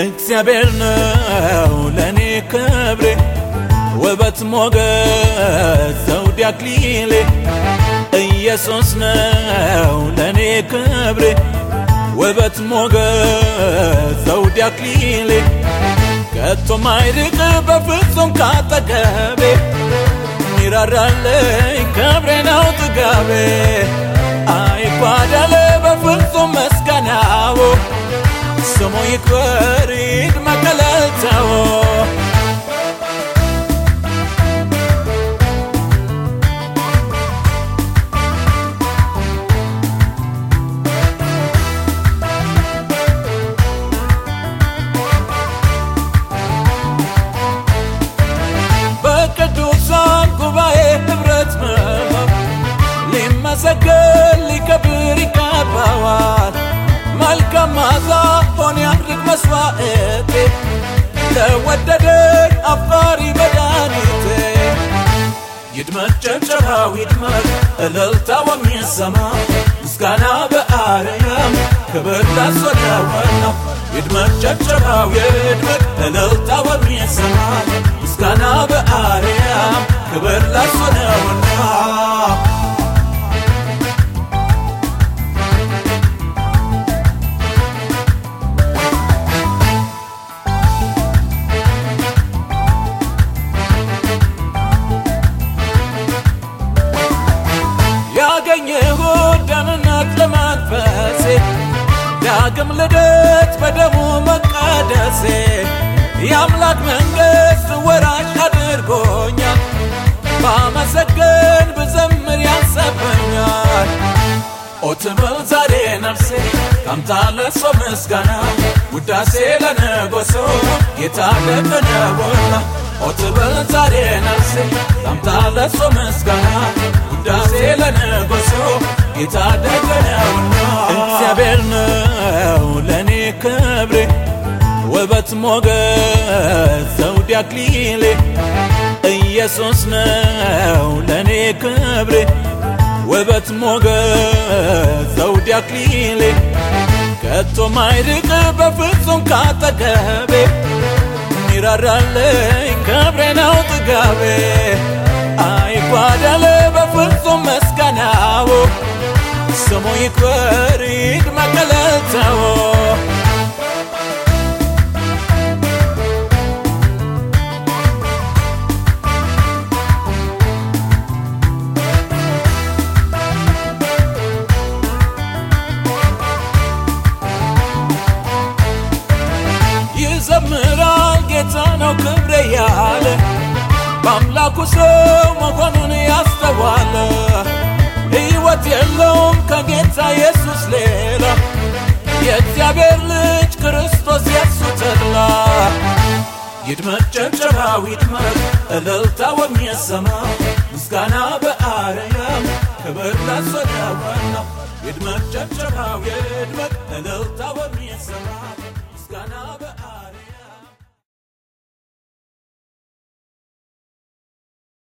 እግዚአብሔር ነው ለእኔ ክብሬ ውበት ሞገስ ዘውድ አክሊሌ። ኢየሱስ ነው ለእኔ ክብሬ ውበት ሞገስ ዘውድ አክሊሌ። ከቶ ማይርቅ በፍጹም ካጠገቤ ሚራራልኝ ክብሬ ነው ጥጋቤ። አይጓደል በፍጹም መስጋናው ስሙ ይክበር መስዋዕቴ ለወደደኝ አፍቃሪ መድኃኒቴ። ይድመቅ ጭብጨባው ይድመቅ እልልታው የሚሰማ ምስጋና በአርያም። ክብር ለእሱ ነውና ይድመቅ ጭብጨባው ይድመቅ እልልታው የሚሰማ ምስጋና በአርያም። ክብር ለእሱ ዳግም ልደት በደሙ መቀደሴ የአምላክ መንግሥት ወራሽ አድርጎኛል። ባመሰገን ብዘምር ያንሰበኛል። ኦትበል ዛሬ ነፍሴ ካምታ ለሶ ምስጋና ውዳሴ ለነጎሶ ጌታ ደቀነቦላ ኦትበል ዛሬ ነፍሴ ካምታ ለሶ ምስጋና ውዳሴ ለነጎሶ ጌታ ደቀነውና ክብሬ ውበት ሞገስ ዘውድ አክሊሌ ኢየሱስ ነው ለእኔ ክብሬ። ውበት ሞገስ ዘውድ አክሊሌ ከቶ ማይርቅ በፍጹም ካጠገቤ። ሚራራልኝ ክብሬ ነው ጥጋቤ። አይጓደል በፍጹም መስጋናው ስሙ ይክበር ይድመቅ በአምላኩ ሰው መሆኑን ያስተዋለ። ሕይወት የለውም ከጌታ ኢየሱስ ሌላ። የእግዚአብሔር ልጅ ክርስቶስ የሱ ተድላ ይድመቅ ጭብጨባው ይድመቅ እልልታው የሚሰማ ምስጋና በአርያም ክብር ለእሱ ነውና ይድመቅ ጭብጨባው ይድመቅ እልልታው የሚሰማ ምስጋና